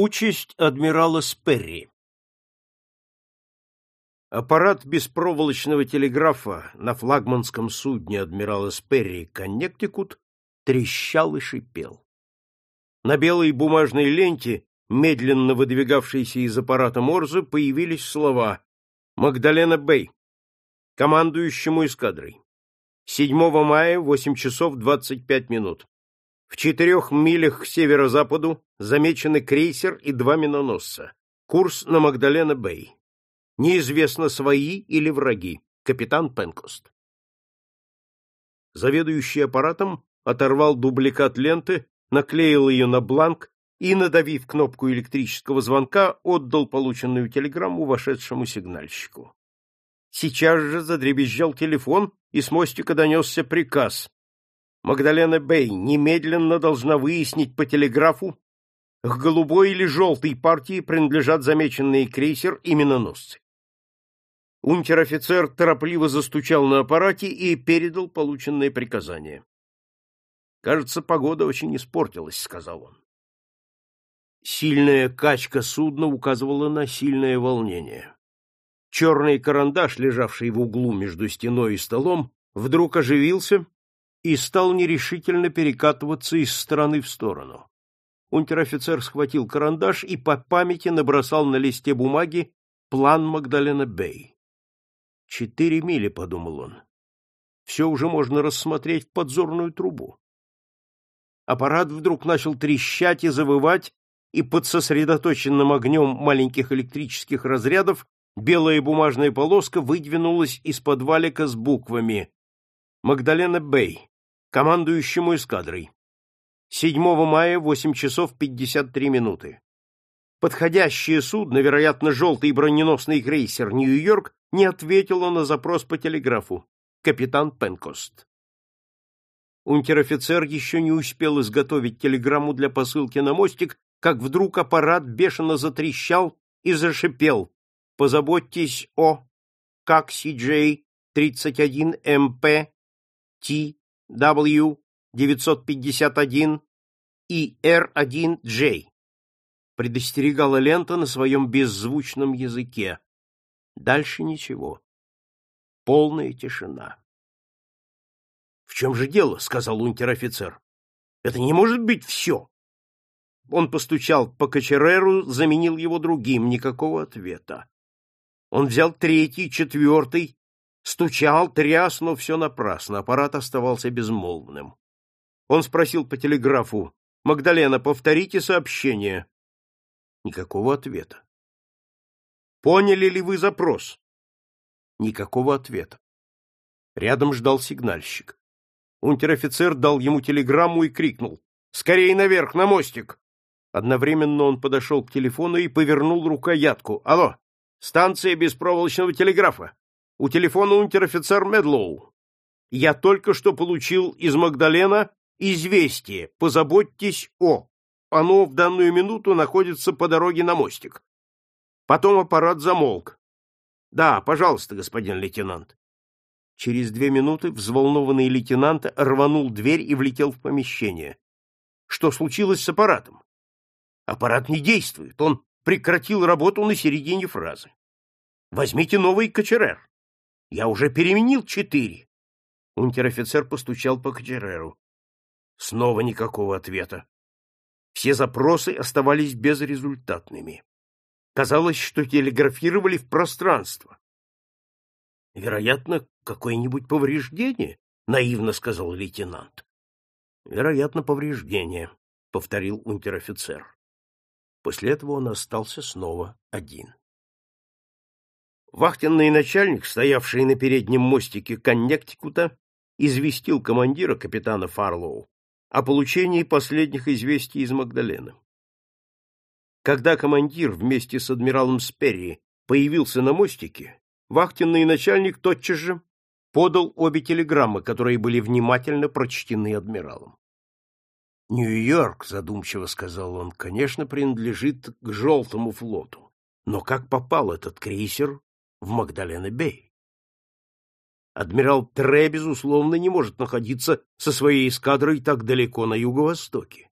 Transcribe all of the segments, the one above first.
Участь адмирала Сперри Аппарат беспроволочного телеграфа на флагманском судне адмирала Сперри «Коннектикут» трещал и шипел. На белой бумажной ленте, медленно выдвигавшейся из аппарата Морзе, появились слова «Магдалена Бэй, командующему эскадрой. 7 мая, 8 часов 25 минут. В четырех милях к северо-западу замечены крейсер и два миноносца. Курс на Магдалена-Бэй. Неизвестно, свои или враги. Капитан Пенкост. Заведующий аппаратом оторвал дубликат ленты, наклеил ее на бланк и, надавив кнопку электрического звонка, отдал полученную телеграмму вошедшему сигнальщику. Сейчас же задребезжал телефон, и с мостика донесся приказ Магдалена Бэй немедленно должна выяснить по телеграфу, к голубой или желтой партии принадлежат замеченные крейсер и миноносцы. Унтер-офицер торопливо застучал на аппарате и передал полученное приказание. «Кажется, погода очень испортилась», — сказал он. Сильная качка судна указывала на сильное волнение. Черный карандаш, лежавший в углу между стеной и столом, вдруг оживился и стал нерешительно перекатываться из стороны в сторону. Унтер-офицер схватил карандаш и по памяти набросал на листе бумаги план Магдалена Бэй. «Четыре мили», — подумал он. «Все уже можно рассмотреть в подзорную трубу». Аппарат вдруг начал трещать и завывать, и под сосредоточенным огнем маленьких электрических разрядов белая бумажная полоска выдвинулась из-под валика с буквами «Магдалена Бэй, командующему эскадрой. 7 мая, 8 часов 53 минуты. Подходящее судно, вероятно, желтый броненосный крейсер «Нью-Йорк», не ответило на запрос по телеграфу. Капитан Пенкост. Унтер-офицер еще не успел изготовить телеграмму для посылки на мостик, как вдруг аппарат бешено затрещал и зашипел. Позаботьтесь о как CJ 31МП T W951 и R1J. Предостерегала лента на своем беззвучном языке. Дальше ничего. Полная тишина. — В чем же дело? — сказал унтер-офицер. — Это не может быть все. Он постучал по кочереру, заменил его другим. Никакого ответа. Он взял третий, четвертый, Стучал, тряс, но все напрасно, аппарат оставался безмолвным. Он спросил по телеграфу, «Магдалена, повторите сообщение». Никакого ответа. «Поняли ли вы запрос?» Никакого ответа. Рядом ждал сигнальщик. Унтер-офицер дал ему телеграмму и крикнул, «Скорей наверх, на мостик!» Одновременно он подошел к телефону и повернул рукоятку. «Алло, станция беспроволочного телеграфа. У телефона унтер-офицер Медлоу. Я только что получил из Магдалена известие. Позаботьтесь о. Оно в данную минуту находится по дороге на мостик. Потом аппарат замолк. Да, пожалуйста, господин лейтенант. Через две минуты взволнованный лейтенант рванул дверь и влетел в помещение. Что случилось с аппаратом? Аппарат не действует. Он прекратил работу на середине фразы. Возьмите новый кочерер. Я уже переменил четыре. Унтер-офицер постучал по кочереру. Снова никакого ответа. Все запросы оставались безрезультатными. Казалось, что телеграфировали в пространство. Вероятно, какое-нибудь повреждение, наивно сказал лейтенант. Вероятно, повреждение, повторил унтер-офицер. После этого он остался снова один. Вахтенный начальник, стоявший на переднем мостике Коннектикута, известил командира капитана Фарлоу о получении последних известий из Магдалены. Когда командир вместе с адмиралом Сперри появился на мостике, вахтенный начальник тотчас же подал обе телеграммы, которые были внимательно прочтены адмиралом. «Нью-Йорк», — задумчиво сказал он, — «конечно, принадлежит к Желтому флоту. Но как попал этот крейсер в Магдалена-Бей. Адмирал Тре, безусловно, не может находиться со своей эскадрой так далеко на юго-востоке.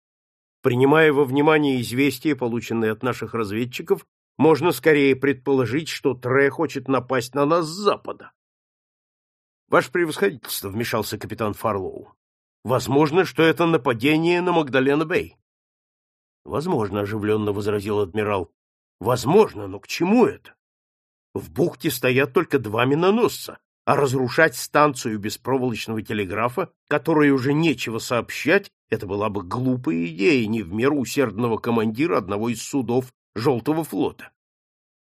Принимая во внимание известия, полученные от наших разведчиков, можно скорее предположить, что Тре хочет напасть на нас с запада. Ваше превосходительство, вмешался капитан Фарлоу. Возможно, что это нападение на Магдалена-Бэй. Возможно, оживленно возразил адмирал. Возможно, но к чему это? В бухте стоят только два миноносца, а разрушать станцию беспроволочного телеграфа, которой уже нечего сообщать, это была бы глупая идея не в меру усердного командира одного из судов Желтого флота.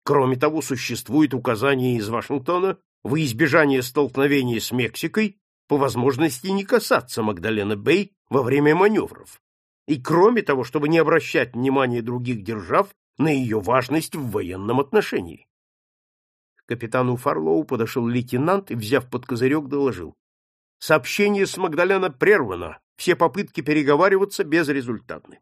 Кроме того, существует указание из Вашингтона во избежание столкновения с Мексикой по возможности не касаться Магдалена-Бэй во время маневров. И кроме того, чтобы не обращать внимания других держав на ее важность в военном отношении. Капитану Фарлоу подошел лейтенант и, взяв под козырек, доложил. Сообщение с Магдалена прервано, все попытки переговариваться безрезультатны.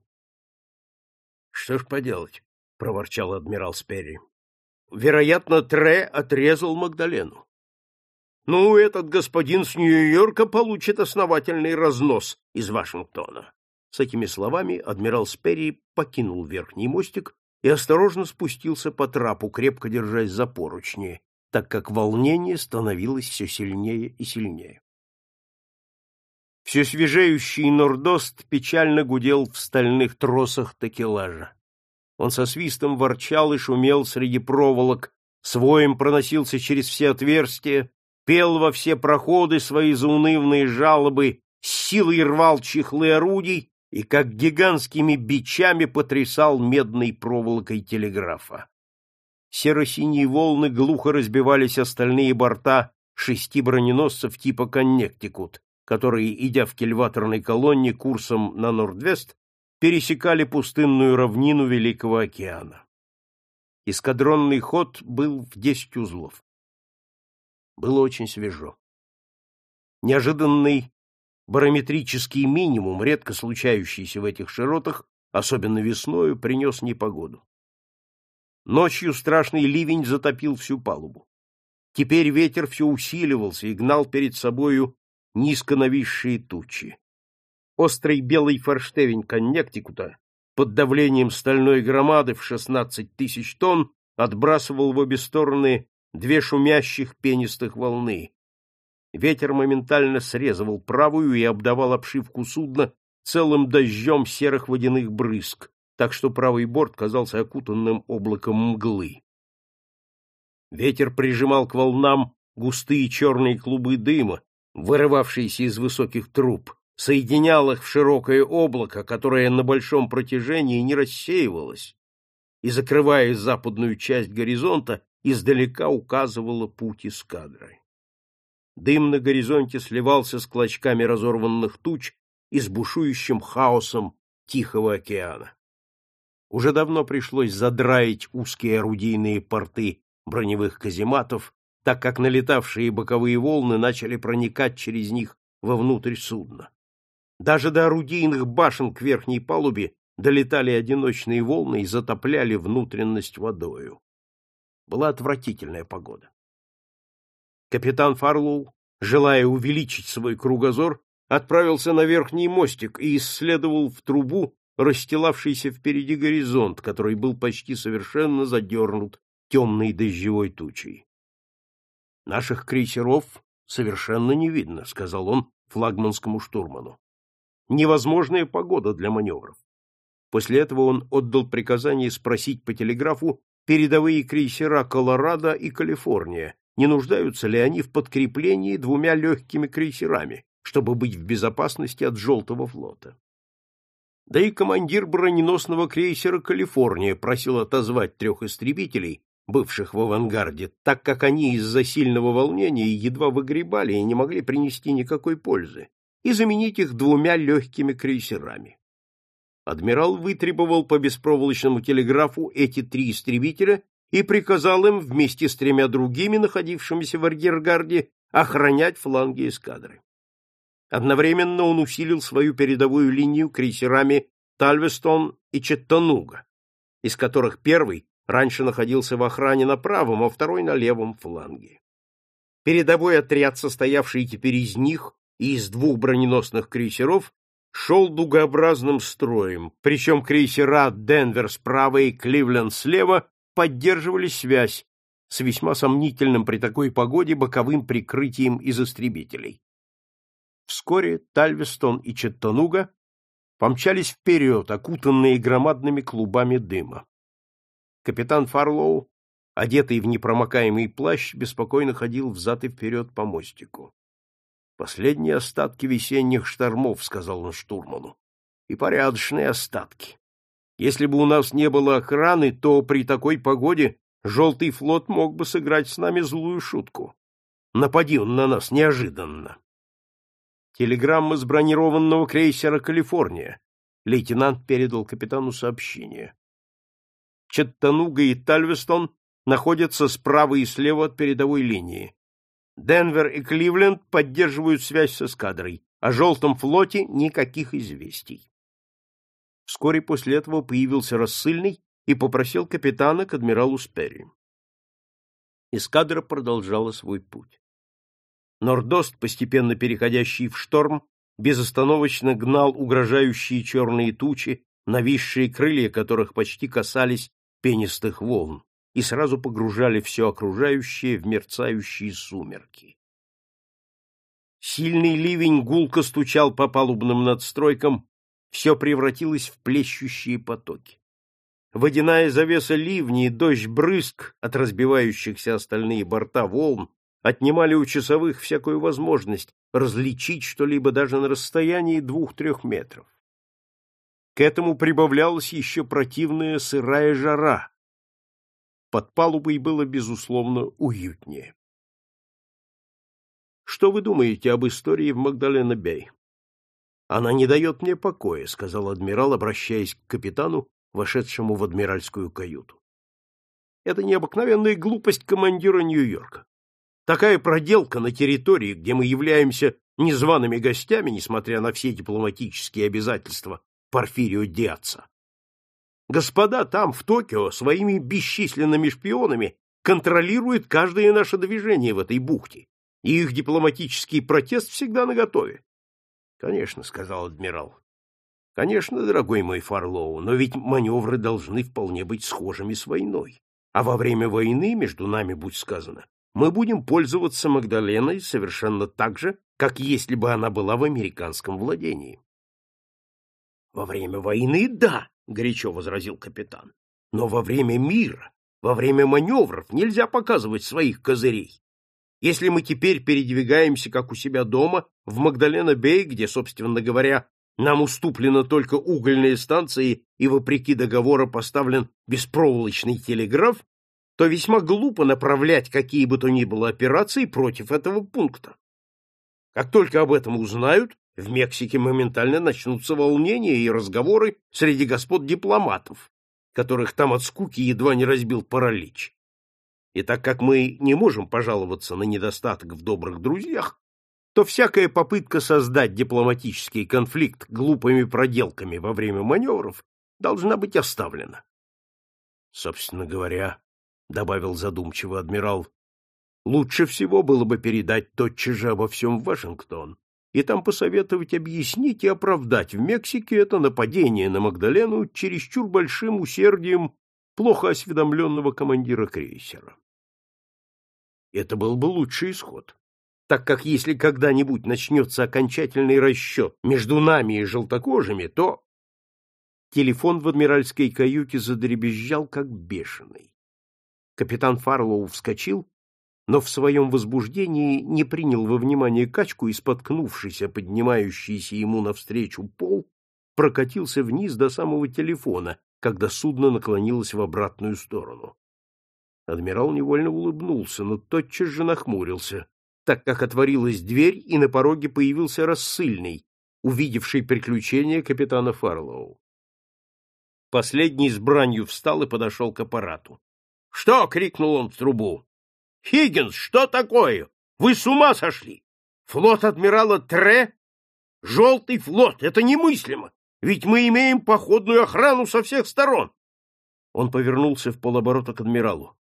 — Что ж поделать, — проворчал адмирал Сперри. — Вероятно, Тре отрезал Магдалену. Ну, этот господин с Нью-Йорка получит основательный разнос из Вашингтона. С этими словами адмирал Сперри покинул верхний мостик и осторожно спустился по трапу, крепко держась за поручни, так как волнение становилось все сильнее и сильнее. Все свежеющий нордост печально гудел в стальных тросах такелажа. Он со свистом ворчал и шумел среди проволок, своим проносился через все отверстия, пел во все проходы свои заунывные жалобы, с силой рвал чехлы орудий и как гигантскими бичами потрясал медной проволокой телеграфа. Серо-синие волны глухо разбивались остальные борта шести броненосцев типа «Коннектикут», которые, идя в кильваторной колонне курсом на Нордвест, пересекали пустынную равнину Великого океана. Эскадронный ход был в десять узлов. Было очень свежо. Неожиданный Барометрический минимум, редко случающийся в этих широтах, особенно весною, принес непогоду. Ночью страшный ливень затопил всю палубу. Теперь ветер все усиливался и гнал перед собою низко нависшие тучи. Острый белый форштевень Коннектикута под давлением стальной громады в 16 тысяч тонн отбрасывал в обе стороны две шумящих пенистых волны, Ветер моментально срезывал правую и обдавал обшивку судна целым дождем серых водяных брызг, так что правый борт казался окутанным облаком мглы. Ветер прижимал к волнам густые черные клубы дыма, вырывавшиеся из высоких труб, соединял их в широкое облако, которое на большом протяжении не рассеивалось, и, закрывая западную часть горизонта, издалека указывало путь эскадры. Дым на горизонте сливался с клочками разорванных туч и с бушующим хаосом Тихого океана. Уже давно пришлось задраить узкие орудийные порты броневых казематов, так как налетавшие боковые волны начали проникать через них вовнутрь судна. Даже до орудийных башен к верхней палубе долетали одиночные волны и затопляли внутренность водою. Была отвратительная погода. Капитан Фарлоу, желая увеличить свой кругозор, отправился на верхний мостик и исследовал в трубу расстилавшийся впереди горизонт, который был почти совершенно задернут темной дождевой тучей. «Наших крейсеров совершенно не видно», — сказал он флагманскому штурману. «Невозможная погода для маневров». После этого он отдал приказание спросить по телеграфу передовые крейсера «Колорадо» и «Калифорния», не нуждаются ли они в подкреплении двумя легкими крейсерами, чтобы быть в безопасности от Желтого флота. Да и командир броненосного крейсера «Калифорния» просил отозвать трех истребителей, бывших в авангарде, так как они из-за сильного волнения едва выгребали и не могли принести никакой пользы, и заменить их двумя легкими крейсерами. Адмирал вытребовал по беспроволочному телеграфу эти три истребителя и приказал им вместе с тремя другими, находившимися в арьергарде, охранять фланги эскадры. Одновременно он усилил свою передовую линию крейсерами Тальвестон и Четтануга, из которых первый раньше находился в охране на правом, а второй на левом фланге. Передовой отряд, состоявший теперь из них и из двух броненосных крейсеров, шел дугообразным строем, причем крейсера «Денвер» справа и «Кливленд» слева поддерживали связь с весьма сомнительным при такой погоде боковым прикрытием из истребителей. Вскоре Тальвестон и Четтануга помчались вперед, окутанные громадными клубами дыма. Капитан Фарлоу, одетый в непромокаемый плащ, беспокойно ходил взад и вперед по мостику. «Последние остатки весенних штормов», — сказал он штурману, — «и порядочные остатки. Если бы у нас не было охраны, то при такой погоде Желтый флот мог бы сыграть с нами злую шутку. Напади он на нас неожиданно. Телеграмма с бронированного крейсера «Калифорния». Лейтенант передал капитану сообщение. Четтануга и Тальвестон находятся справа и слева от передовой линии. Денвер и Кливленд поддерживают связь с эскадрой. О желтом флоте никаких известий. Вскоре после этого появился рассыльный и попросил капитана к адмиралу Сперри. Эскадра продолжала свой путь. Нордост, постепенно переходящий в шторм, безостановочно гнал угрожающие черные тучи, нависшие крылья которых почти касались пенистых волн, и сразу погружали все окружающее в мерцающие сумерки. Сильный ливень гулко стучал по палубным надстройкам, все превратилось в плещущие потоки. Водяная завеса ливни и дождь брызг от разбивающихся остальные борта волн отнимали у часовых всякую возможность различить что-либо даже на расстоянии двух-трех метров. К этому прибавлялась еще противная сырая жара. Под палубой было, безусловно, уютнее. Что вы думаете об истории в Магдалена-Бей? Она не дает мне покоя, сказал адмирал, обращаясь к капитану, вошедшему в адмиральскую каюту. Это необыкновенная глупость командира Нью-Йорка. Такая проделка на территории, где мы являемся незваными гостями, несмотря на все дипломатические обязательства Порфирио Диаца. Господа там, в Токио, своими бесчисленными шпионами контролируют каждое наше движение в этой бухте, и их дипломатический протест всегда наготове. — Конечно, — сказал адмирал. — Конечно, дорогой мой Фарлоу, но ведь маневры должны вполне быть схожими с войной. А во время войны, между нами будь сказано, мы будем пользоваться Магдаленой совершенно так же, как если бы она была в американском владении. — Во время войны — да, — горячо возразил капитан. — Но во время мира, во время маневров нельзя показывать своих козырей. Если мы теперь передвигаемся, как у себя дома, в Магдалена-Бей, где, собственно говоря, нам уступлено только угольные станции и, вопреки договора, поставлен беспроволочный телеграф, то весьма глупо направлять какие бы то ни было операции против этого пункта. Как только об этом узнают, в Мексике моментально начнутся волнения и разговоры среди господ дипломатов, которых там от скуки едва не разбил паралич. И так как мы не можем пожаловаться на недостаток в добрых друзьях, то всякая попытка создать дипломатический конфликт глупыми проделками во время маневров должна быть оставлена. Собственно говоря, — добавил задумчиво адмирал, — лучше всего было бы передать тотчас же обо всем в Вашингтон и там посоветовать объяснить и оправдать в Мексике это нападение на Магдалену чересчур большим усердием плохо осведомленного командира крейсера. Это был бы лучший исход, так как если когда-нибудь начнется окончательный расчет между нами и желтокожими, то... Телефон в адмиральской каюте задребезжал, как бешеный. Капитан Фарлоу вскочил, но в своем возбуждении не принял во внимание качку и, споткнувшийся, поднимающийся ему навстречу пол, прокатился вниз до самого телефона, когда судно наклонилось в обратную сторону. Адмирал невольно улыбнулся, но тотчас же нахмурился, так как отворилась дверь, и на пороге появился рассыльный, увидевший приключение капитана Фарлоу. Последний с бранью встал и подошел к аппарату. — Что? — крикнул он в трубу. — Хиггинс, что такое? Вы с ума сошли? Флот адмирала Тре? Желтый флот! Это немыслимо! Ведь мы имеем походную охрану со всех сторон! Он повернулся в полоборота к адмиралу.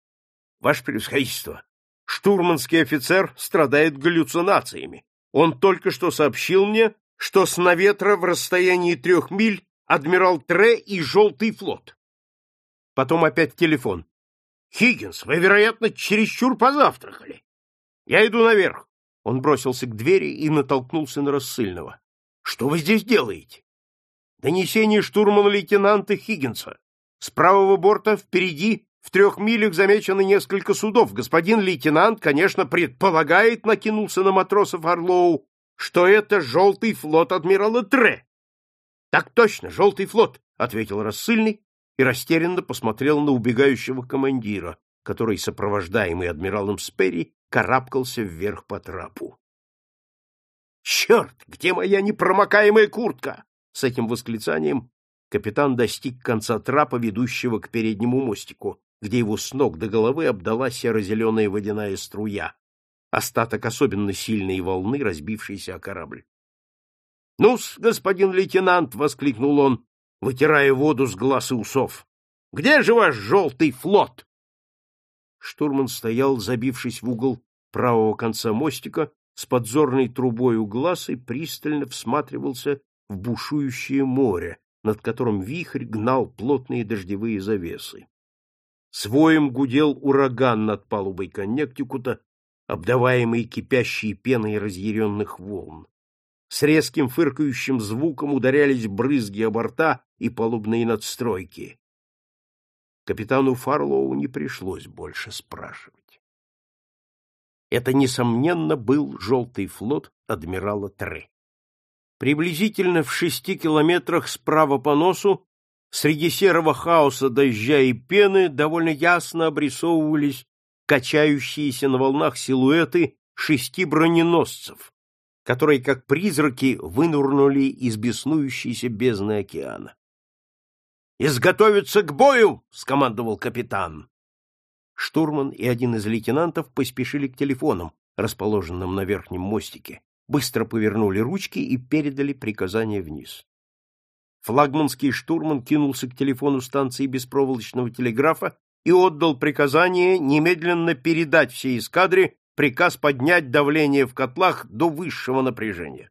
Ваше превосходительство, штурманский офицер страдает галлюцинациями. Он только что сообщил мне, что с наветра в расстоянии трех миль адмирал Тре и Желтый флот. Потом опять телефон. «Хиггинс, вы, вероятно, чересчур позавтракали. Я иду наверх». Он бросился к двери и натолкнулся на рассыльного. «Что вы здесь делаете?» «Донесение штурмана лейтенанта Хиггинса. С правого борта впереди в трех милях замечено несколько судов. Господин лейтенант, конечно, предполагает, накинулся на матросов Орлоу, что это желтый флот адмирала Тре. — Так точно, желтый флот, — ответил рассыльный и растерянно посмотрел на убегающего командира, который, сопровождаемый адмиралом Сперри, карабкался вверх по трапу. «Черт, где моя непромокаемая куртка?» С этим восклицанием капитан достиг конца трапа, ведущего к переднему мостику, где его с ног до головы обдала серо-зеленая водяная струя, остаток особенно сильной волны, разбившейся о корабль. — Ну-с, господин лейтенант! — воскликнул он, вытирая воду с глаз и усов. — Где же ваш желтый флот? Штурман стоял, забившись в угол правого конца мостика, с подзорной трубой у глаз и пристально всматривался в бушующее море, над которым вихрь гнал плотные дождевые завесы. Своим гудел ураган над палубой Коннектикута, обдаваемый кипящей пеной разъяренных волн. С резким фыркающим звуком ударялись брызги о борта и палубные надстройки. Капитану Фарлоу не пришлось больше спрашивать. Это, несомненно, был желтый флот адмирала Тре. Приблизительно в шести километрах справа по носу Среди серого хаоса дождя и пены довольно ясно обрисовывались качающиеся на волнах силуэты шести броненосцев, которые, как призраки, вынурнули из беснующейся бездны океана. «Изготовиться к бою!» — скомандовал капитан. Штурман и один из лейтенантов поспешили к телефонам, расположенным на верхнем мостике, быстро повернули ручки и передали приказание вниз. Флагманский штурман кинулся к телефону станции беспроволочного телеграфа и отдал приказание немедленно передать всей эскадре приказ поднять давление в котлах до высшего напряжения.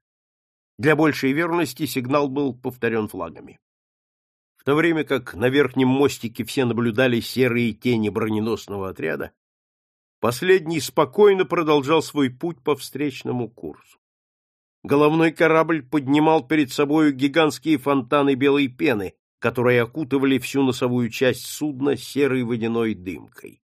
Для большей верности сигнал был повторен флагами. В то время как на верхнем мостике все наблюдали серые тени броненосного отряда, последний спокойно продолжал свой путь по встречному курсу. Головной корабль поднимал перед собою гигантские фонтаны белой пены, которые окутывали всю носовую часть судна серой водяной дымкой.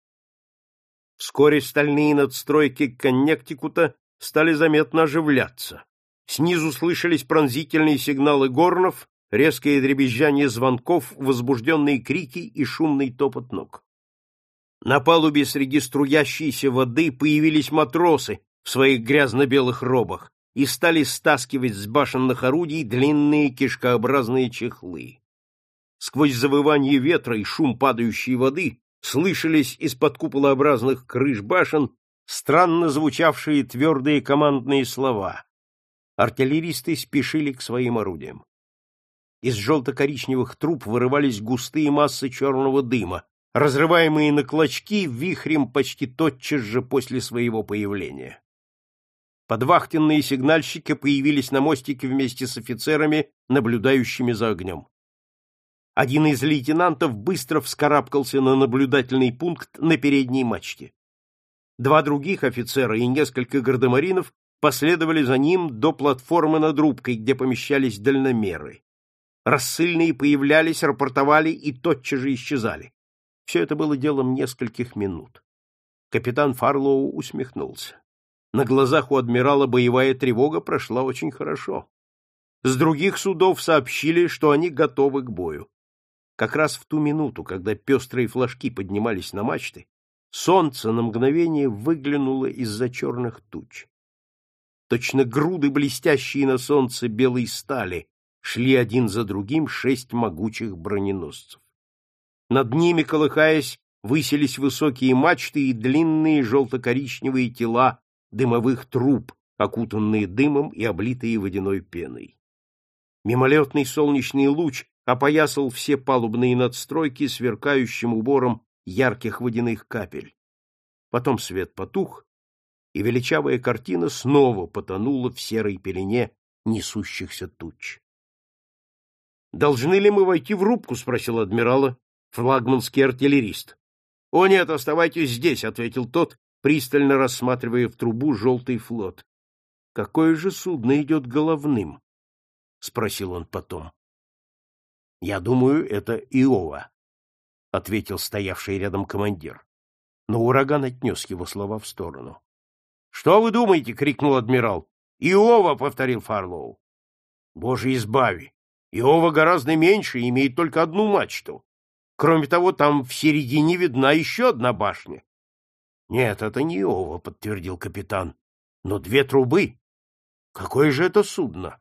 Вскоре стальные надстройки Коннектикута стали заметно оживляться. Снизу слышались пронзительные сигналы горнов, резкое дребезжание звонков, возбужденные крики и шумный топот ног. На палубе среди струящейся воды появились матросы в своих грязно-белых робах, и стали стаскивать с башенных орудий длинные кишкообразные чехлы. Сквозь завывание ветра и шум падающей воды слышались из-под куполообразных крыш башен странно звучавшие твердые командные слова. Артиллеристы спешили к своим орудиям. Из желто-коричневых труб вырывались густые массы черного дыма, разрываемые на клочки вихрем почти тотчас же после своего появления. Подвахтенные сигнальщики появились на мостике вместе с офицерами, наблюдающими за огнем. Один из лейтенантов быстро вскарабкался на наблюдательный пункт на передней мачте. Два других офицера и несколько гардемаринов последовали за ним до платформы над рубкой, где помещались дальномеры. Рассыльные появлялись, рапортовали и тотчас же исчезали. Все это было делом нескольких минут. Капитан Фарлоу усмехнулся. На глазах у адмирала боевая тревога прошла очень хорошо. С других судов сообщили, что они готовы к бою. Как раз в ту минуту, когда пестрые флажки поднимались на мачты, солнце на мгновение выглянуло из-за черных туч. Точно груды, блестящие на солнце белой стали, шли один за другим шесть могучих броненосцев. Над ними, колыхаясь, высились высокие мачты и длинные желто-коричневые тела дымовых труб, окутанные дымом и облитые водяной пеной. Мимолетный солнечный луч опоясал все палубные надстройки сверкающим убором ярких водяных капель. Потом свет потух, и величавая картина снова потонула в серой пелене несущихся туч. «Должны ли мы войти в рубку?» — спросил адмирала флагманский артиллерист. «О нет, оставайтесь здесь», — ответил тот, пристально рассматривая в трубу желтый флот. «Какое же судно идет головным?» — спросил он потом. «Я думаю, это Иова», — ответил стоявший рядом командир. Но ураган отнес его слова в сторону. «Что вы думаете?» — крикнул адмирал. «Иова!» — повторил Фарлоу. «Боже, избави! Иова гораздо меньше и имеет только одну мачту. Кроме того, там в середине видна еще одна башня. — Нет, это не Иова, — подтвердил капитан. — Но две трубы. Какое же это судно?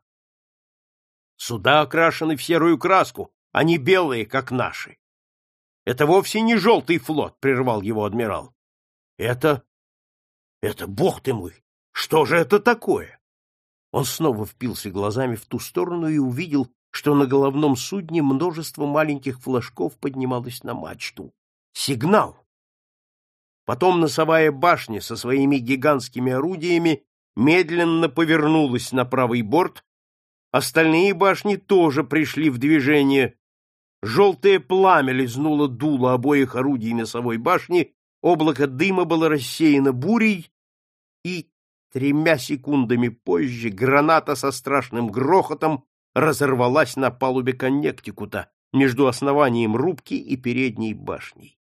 Суда окрашены в серую краску, они белые, как наши. — Это вовсе не желтый флот, — прервал его адмирал. — Это... это, бог ты мой, что же это такое? Он снова впился глазами в ту сторону и увидел что на головном судне множество маленьких флажков поднималось на мачту. Сигнал! Потом носовая башня со своими гигантскими орудиями медленно повернулась на правый борт, остальные башни тоже пришли в движение. Желтое пламя лизнуло дуло обоих орудий носовой башни, облако дыма было рассеяно бурей, и тремя секундами позже граната со страшным грохотом разорвалась на палубе Коннектикута между основанием рубки и передней башней.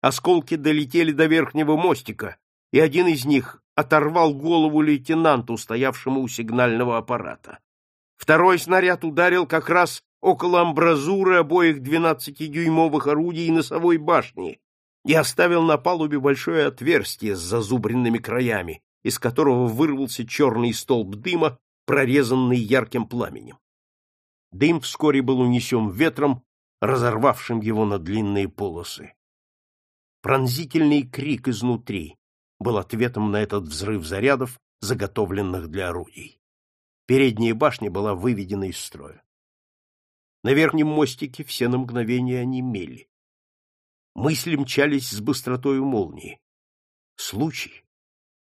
Осколки долетели до верхнего мостика, и один из них оторвал голову лейтенанту, стоявшему у сигнального аппарата. Второй снаряд ударил как раз около амбразуры обоих двенадцатидюймовых орудий носовой башни и оставил на палубе большое отверстие с зазубренными краями, из которого вырвался черный столб дыма прорезанный ярким пламенем. Дым вскоре был унесен ветром, разорвавшим его на длинные полосы. Пронзительный крик изнутри был ответом на этот взрыв зарядов, заготовленных для орудий. Передняя башня была выведена из строя. На верхнем мостике все на мгновение онемели. Мысли мчались с быстротой молнии. Случай,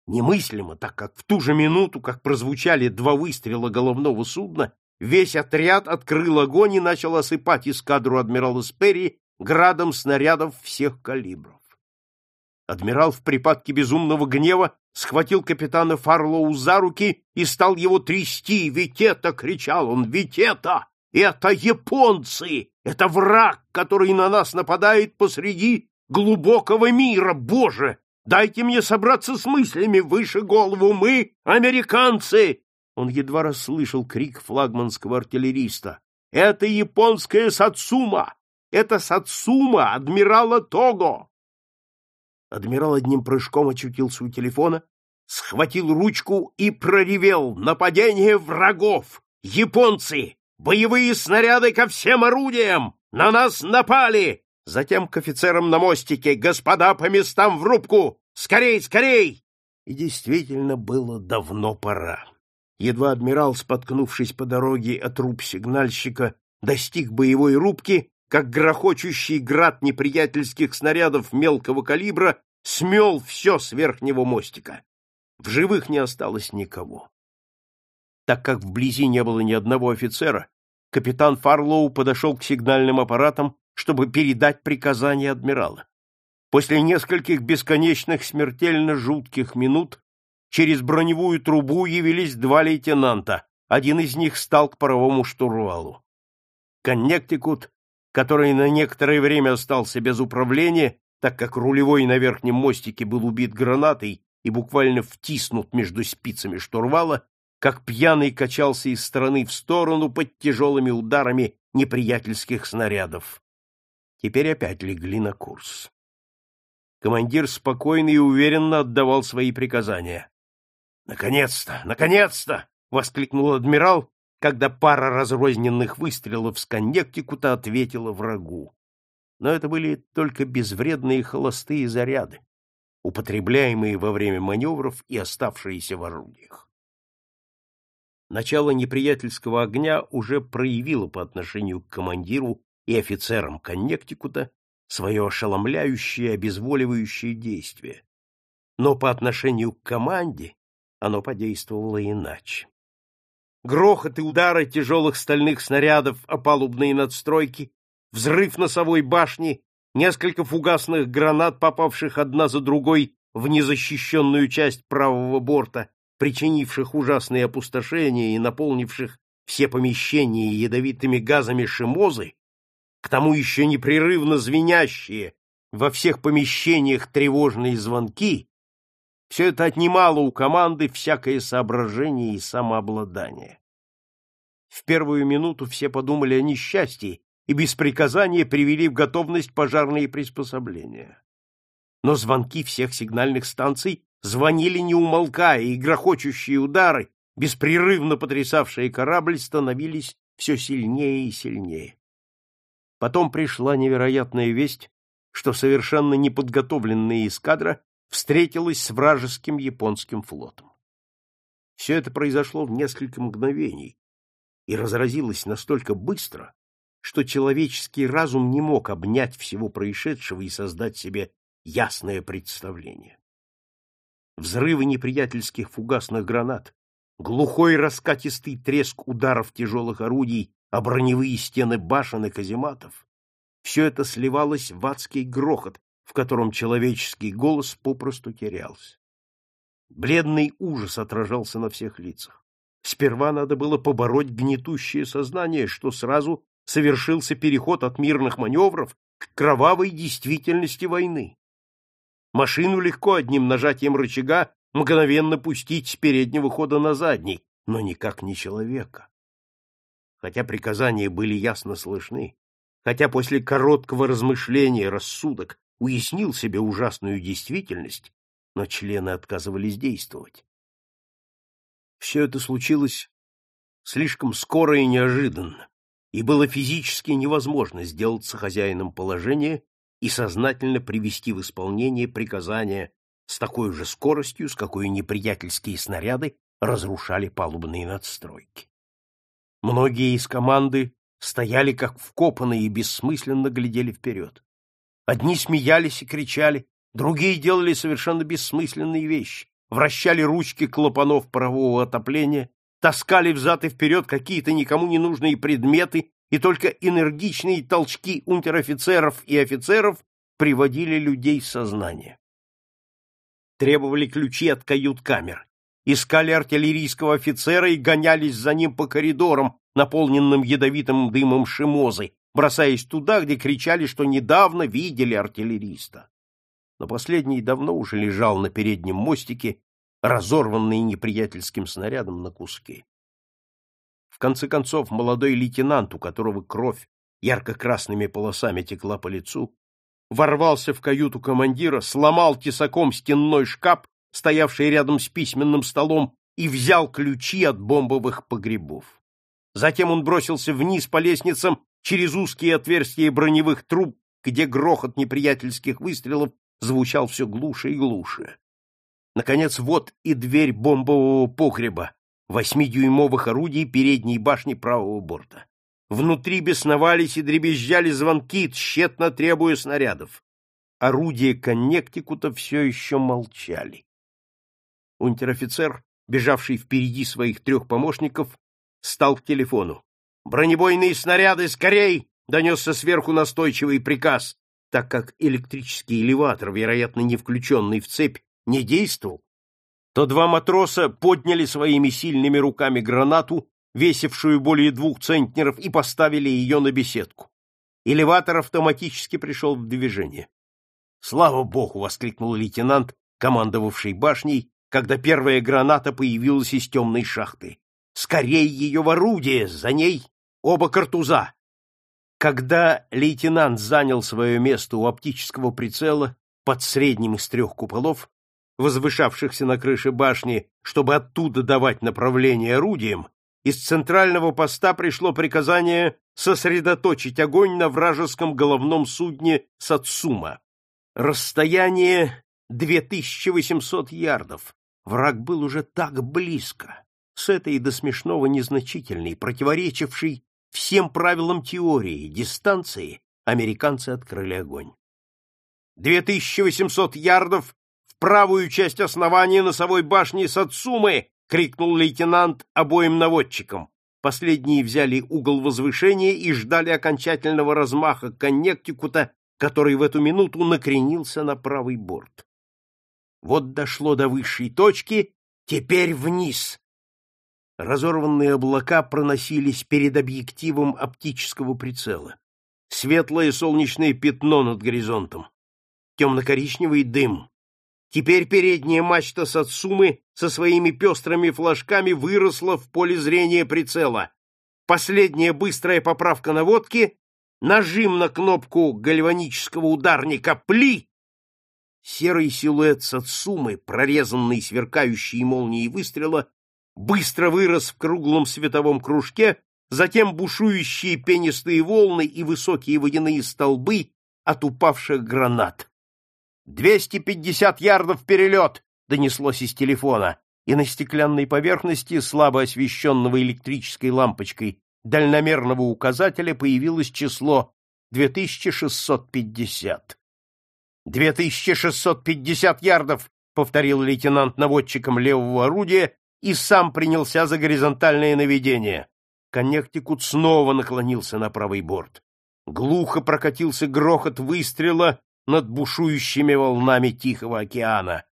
Немыслимо, так как в ту же минуту, как прозвучали два выстрела головного судна, весь отряд открыл огонь и начал осыпать эскадру адмирала Сперри градом снарядов всех калибров. Адмирал в припадке безумного гнева схватил капитана Фарлоу за руки и стал его трясти. «Ведь это!» — кричал он. «Ведь это! Это японцы! Это враг, который на нас нападает посреди глубокого мира! Боже! Дайте мне собраться с мыслями выше голову. Мы американцы!» Он едва расслышал крик флагманского артиллериста. «Это японская Сацума! Это Сацума адмирала Того!» Адмирал одним прыжком очутился у телефона, схватил ручку и проревел «Нападение врагов! Японцы! Боевые снаряды ко всем орудиям! На нас напали! затем к офицерам на мостике. «Господа, по местам в рубку! Скорей, скорей!» И действительно было давно пора. Едва адмирал, споткнувшись по дороге от руб сигнальщика, достиг боевой рубки, как грохочущий град неприятельских снарядов мелкого калибра смел все с верхнего мостика. В живых не осталось никого. Так как вблизи не было ни одного офицера, капитан Фарлоу подошел к сигнальным аппаратам чтобы передать приказание адмирала. После нескольких бесконечных смертельно жутких минут через броневую трубу явились два лейтенанта, один из них стал к паровому штурвалу. Коннектикут, который на некоторое время остался без управления, так как рулевой на верхнем мостике был убит гранатой и буквально втиснут между спицами штурвала, как пьяный качался из стороны в сторону под тяжелыми ударами неприятельских снарядов теперь опять легли на курс. Командир спокойно и уверенно отдавал свои приказания. «Наконец-то! Наконец-то!» — воскликнул адмирал, когда пара разрозненных выстрелов с коннектикута ответила врагу. Но это были только безвредные холостые заряды, употребляемые во время маневров и оставшиеся в орудиях. Начало неприятельского огня уже проявило по отношению к командиру и офицерам Коннектикута свое ошеломляющее, обезволивающее действие. Но по отношению к команде оно подействовало иначе. грохот и удары тяжелых стальных снарядов о палубные надстройки, взрыв носовой башни, несколько фугасных гранат, попавших одна за другой в незащищенную часть правого борта, причинивших ужасные опустошения и наполнивших все помещения ядовитыми газами шимозы, к тому еще непрерывно звенящие во всех помещениях тревожные звонки, все это отнимало у команды всякое соображение и самообладание. В первую минуту все подумали о несчастье и без приказания привели в готовность пожарные приспособления. Но звонки всех сигнальных станций звонили не умолкая, и грохочущие удары, беспрерывно потрясавшие корабль, становились все сильнее и сильнее. Потом пришла невероятная весть, что совершенно неподготовленная эскадра встретилась с вражеским японским флотом. Все это произошло в несколько мгновений и разразилось настолько быстро, что человеческий разум не мог обнять всего происшедшего и создать себе ясное представление. Взрывы неприятельских фугасных гранат, глухой раскатистый треск ударов тяжелых орудий о броневые стены башен и казематов — все это сливалось в адский грохот, в котором человеческий голос попросту терялся. Бледный ужас отражался на всех лицах. Сперва надо было побороть гнетущее сознание, что сразу совершился переход от мирных маневров к кровавой действительности войны. Машину легко одним нажатием рычага мгновенно пустить с переднего хода на задний, но никак не человека. Хотя приказания были ясно слышны, хотя после короткого размышления рассудок уяснил себе ужасную действительность, но члены отказывались действовать. Все это случилось слишком скоро и неожиданно, и было физически невозможно сделаться хозяином положения и сознательно привести в исполнение приказания с такой же скоростью, с какой неприятельские снаряды разрушали палубные надстройки. Многие из команды стояли как вкопанные и бессмысленно глядели вперед. Одни смеялись и кричали, другие делали совершенно бессмысленные вещи, вращали ручки клапанов парового отопления, таскали взад и вперед какие-то никому не нужные предметы, и только энергичные толчки унтер-офицеров и офицеров приводили людей в сознание. Требовали ключи от кают-камер, искали артиллерийского офицера и гонялись за ним по коридорам, наполненным ядовитым дымом шимозы, бросаясь туда, где кричали, что недавно видели артиллериста. Но последний давно уже лежал на переднем мостике, разорванный неприятельским снарядом на куски. В конце концов, молодой лейтенант, у которого кровь ярко-красными полосами текла по лицу, ворвался в каюту командира, сломал тесаком стенной шкаф, стоявший рядом с письменным столом, и взял ключи от бомбовых погребов. Затем он бросился вниз по лестницам через узкие отверстия броневых труб, где грохот неприятельских выстрелов звучал все глуше и глуше. Наконец, вот и дверь бомбового погреба, восьмидюймовых орудий передней башни правого борта. Внутри бесновались и дребезжали звонки, тщетно требуя снарядов. Орудия Коннектикута все еще молчали. Унтер-офицер, бежавший впереди своих трех помощников, стал к телефону. «Бронебойные снаряды, скорей!» — донесся сверху настойчивый приказ, так как электрический элеватор, вероятно, не включенный в цепь, не действовал, то два матроса подняли своими сильными руками гранату, весившую более двух центнеров, и поставили ее на беседку. Элеватор автоматически пришел в движение. «Слава богу!» — воскликнул лейтенант, командовавший башней, когда первая граната появилась из темной шахты. «Скорей ее в орудие! За ней оба картуза. Когда лейтенант занял свое место у оптического прицела под средним из трех куполов, возвышавшихся на крыше башни, чтобы оттуда давать направление орудиям, из центрального поста пришло приказание сосредоточить огонь на вражеском головном судне Сацума. Расстояние 2800 ярдов. Враг был уже так близко с этой до смешного незначительной, противоречившей всем правилам теории дистанции, американцы открыли огонь. 2800 ярдов правую часть основания носовой башни Сацумы — крикнул лейтенант обоим наводчикам. Последние взяли угол возвышения и ждали окончательного размаха Коннектикута, который в эту минуту накренился на правый борт. Вот дошло до высшей точки, теперь вниз. Разорванные облака проносились перед объективом оптического прицела. Светлое солнечное пятно над горизонтом. Темно-коричневый дым. Теперь передняя мачта Сацумы со своими пестрыми флажками выросла в поле зрения прицела. Последняя быстрая поправка наводки, нажим на кнопку гальванического ударника «Пли!» Серый силуэт Сацумы, прорезанный сверкающей молнией выстрела, быстро вырос в круглом световом кружке, затем бушующие пенистые волны и высокие водяные столбы от упавших гранат. «Двести пятьдесят ярдов перелет!» — донеслось из телефона, и на стеклянной поверхности, слабо освещенного электрической лампочкой дальномерного указателя, появилось число 2650. «2650 ярдов!» — повторил лейтенант наводчиком левого орудия и сам принялся за горизонтальное наведение. Коннектикут снова наклонился на правый борт. Глухо прокатился грохот выстрела над бушующими волнами Тихого океана.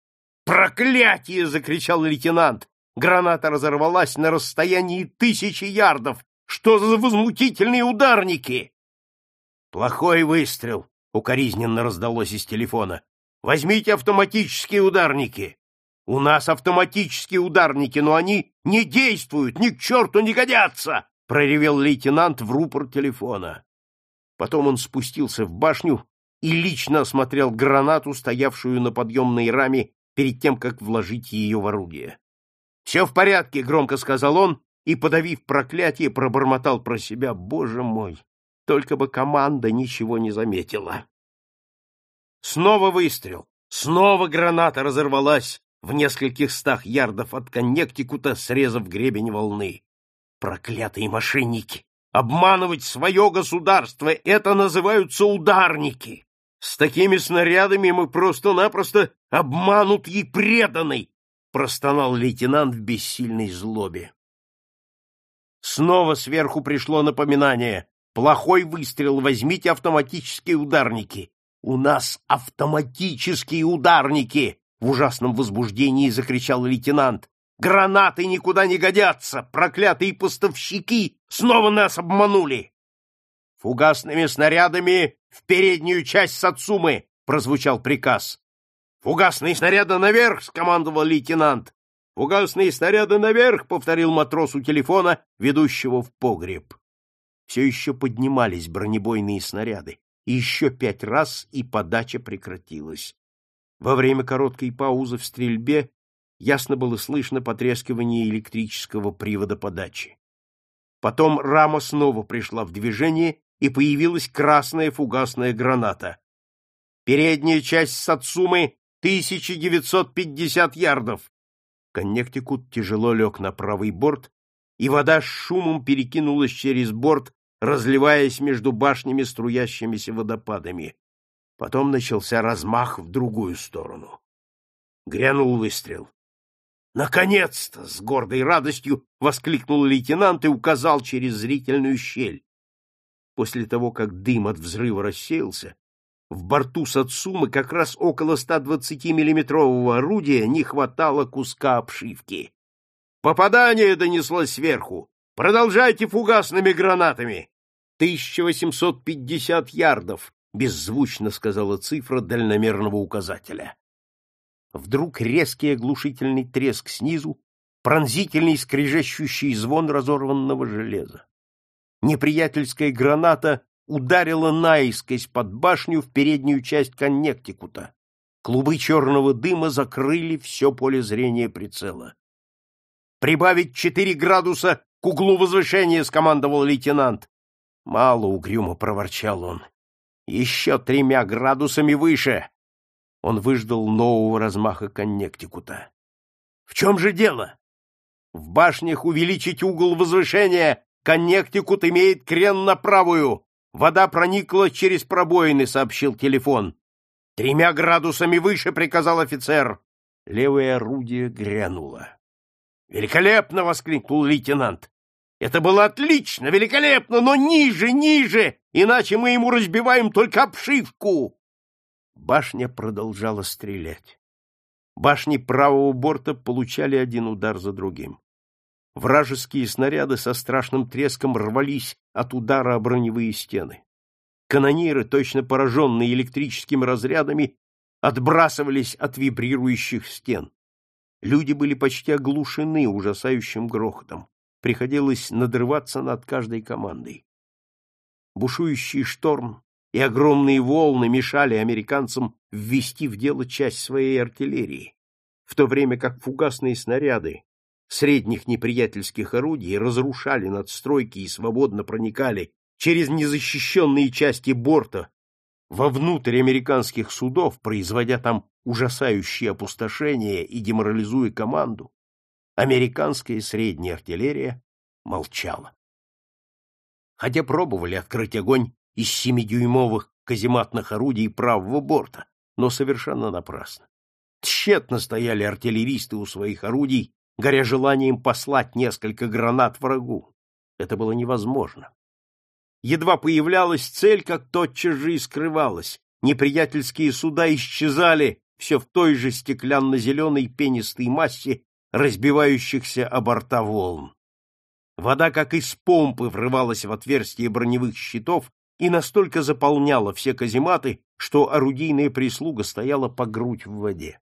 «Проклятие!» — закричал лейтенант. Граната разорвалась на расстоянии тысячи ярдов. Что за возмутительные ударники? Плохой выстрел, укоризненно раздалось из телефона. Возьмите автоматические ударники. У нас автоматические ударники, но они не действуют, ни к черту не годятся, проревел лейтенант в рупор телефона. Потом он спустился в башню и лично осмотрел гранату, стоявшую на подъемной раме перед тем, как вложить ее в орудие. — Все в порядке, — громко сказал он, и, подавив проклятие, пробормотал про себя, «Боже мой, только бы команда ничего не заметила». Снова выстрел, снова граната разорвалась в нескольких стах ярдов от Коннектикута, срезав гребень волны. Проклятые мошенники! Обманывать свое государство — это называются ударники! С такими снарядами мы просто-напросто обманут и преданный, простонал лейтенант в бессильной злобе. Снова сверху пришло напоминание. Плохой выстрел, возьмите автоматические ударники. У нас автоматические ударники! В ужасном возбуждении закричал лейтенант. Гранаты никуда не годятся! Проклятые поставщики снова нас обманули! Фугасными снарядами в переднюю часть Сацумы, прозвучал приказ. Фугасные снаряды наверх, скомандовал лейтенант. Фугасные снаряды наверх, повторил матрос у телефона, ведущего в погреб. Все еще поднимались бронебойные снаряды, еще пять раз и подача прекратилась. Во время короткой паузы в стрельбе ясно было слышно потрескивание электрического привода подачи. Потом рама снова пришла в движение, и появилась красная фугасная граната. Передняя часть Сацумы — 1950 ярдов. Коннектикут тяжело лег на правый борт, и вода с шумом перекинулась через борт, разливаясь между башнями струящимися водопадами. Потом начался размах в другую сторону. Грянул выстрел. «Наконец-то!» — с гордой радостью воскликнул лейтенант и указал через зрительную щель. После того, как дым от взрыва рассеялся, в борту Сацумы как раз около 120-миллиметрового орудия не хватало куска обшивки. «Попадание!» — донеслось сверху. «Продолжайте фугасными гранатами!» «1850 ярдов!» — беззвучно сказала цифра дальномерного указателя. Вдруг резкий оглушительный треск снизу, пронзительный скрежещущий звон разорванного железа неприятельская граната ударила наискось под башню в переднюю часть Коннектикута. Клубы черного дыма закрыли все поле зрения прицела. «Прибавить четыре градуса к углу возвышения!» — скомандовал лейтенант. «Мало угрюмо», — проворчал он. «Еще тремя градусами выше!» Он выждал нового размаха Коннектикута. «В чем же дело?» «В башнях увеличить угол возвышения Коннектикут имеет крен на правую. Вода проникла через пробоины, сообщил телефон. Тремя градусами выше, приказал офицер. Левое орудие грянуло. Великолепно! — воскликнул лейтенант. Это было отлично, великолепно, но ниже, ниже, иначе мы ему разбиваем только обшивку. Башня продолжала стрелять. Башни правого борта получали один удар за другим. Вражеские снаряды со страшным треском рвались от удара о броневые стены. Канониры, точно пораженные электрическими разрядами, отбрасывались от вибрирующих стен. Люди были почти оглушены ужасающим грохотом. Приходилось надрываться над каждой командой. Бушующий шторм и огромные волны мешали американцам ввести в дело часть своей артиллерии, в то время как фугасные снаряды средних неприятельских орудий разрушали надстройки и свободно проникали через незащищенные части борта вовнутрь американских судов, производя там ужасающие опустошения и деморализуя команду, американская средняя артиллерия молчала. Хотя пробовали открыть огонь из семидюймовых казематных орудий правого борта, но совершенно напрасно. Тщетно стояли артиллеристы у своих орудий, горя желанием послать несколько гранат врагу. Это было невозможно. Едва появлялась цель, как тотчас же и скрывалась. Неприятельские суда исчезали все в той же стеклянно-зеленой пенистой массе разбивающихся о борта волн. Вода, как из помпы, врывалась в отверстия броневых щитов и настолько заполняла все казематы, что орудийная прислуга стояла по грудь в воде.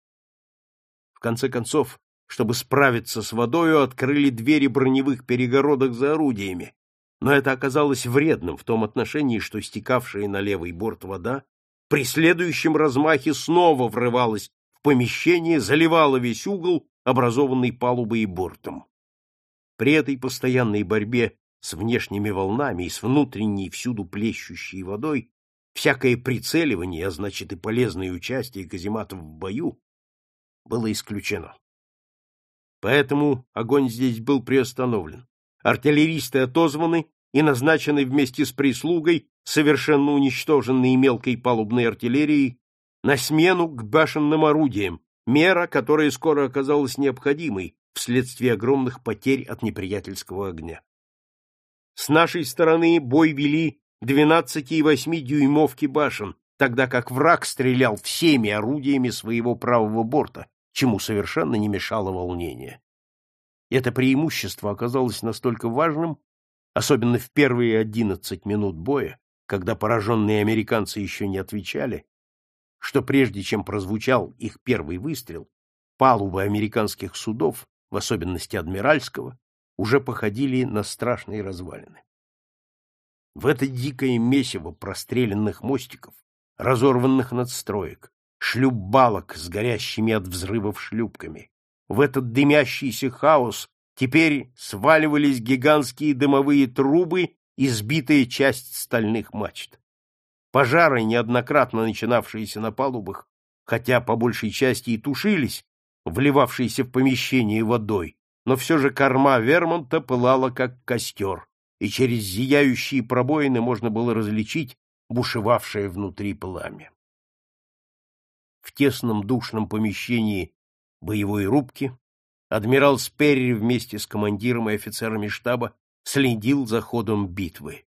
В конце концов, чтобы справиться с водою, открыли двери броневых перегородок за орудиями, но это оказалось вредным в том отношении, что стекавшая на левый борт вода при следующем размахе снова врывалась в помещение, заливала весь угол, образованный палубой и бортом. При этой постоянной борьбе с внешними волнами и с внутренней всюду плещущей водой, всякое прицеливание, а значит и полезное участие казематов в бою, было исключено. Поэтому огонь здесь был приостановлен. Артиллеристы отозваны и назначены вместе с прислугой, совершенно уничтоженной мелкой палубной артиллерией, на смену к башенным орудиям, мера, которая скоро оказалась необходимой вследствие огромных потерь от неприятельского огня. С нашей стороны бой вели 12 и 8 дюймовки башен, тогда как враг стрелял всеми орудиями своего правого борта, чему совершенно не мешало волнение. Это преимущество оказалось настолько важным, особенно в первые 11 минут боя, когда пораженные американцы еще не отвечали, что прежде чем прозвучал их первый выстрел, палубы американских судов, в особенности адмиральского, уже походили на страшные развалины. В это дикое месиво простреленных мостиков, разорванных надстроек, шлюп-балок с горящими от взрывов шлюпками, в этот дымящийся хаос теперь сваливались гигантские дымовые трубы и сбитая часть стальных мачт. Пожары, неоднократно начинавшиеся на палубах, хотя по большей части и тушились, вливавшиеся в помещение водой, но все же корма Вермонта пылала, как костер, и через зияющие пробоины можно было различить бушевавшее внутри пламя. В тесном душном помещении боевой рубки адмирал Сперри вместе с командиром и офицерами штаба следил за ходом битвы.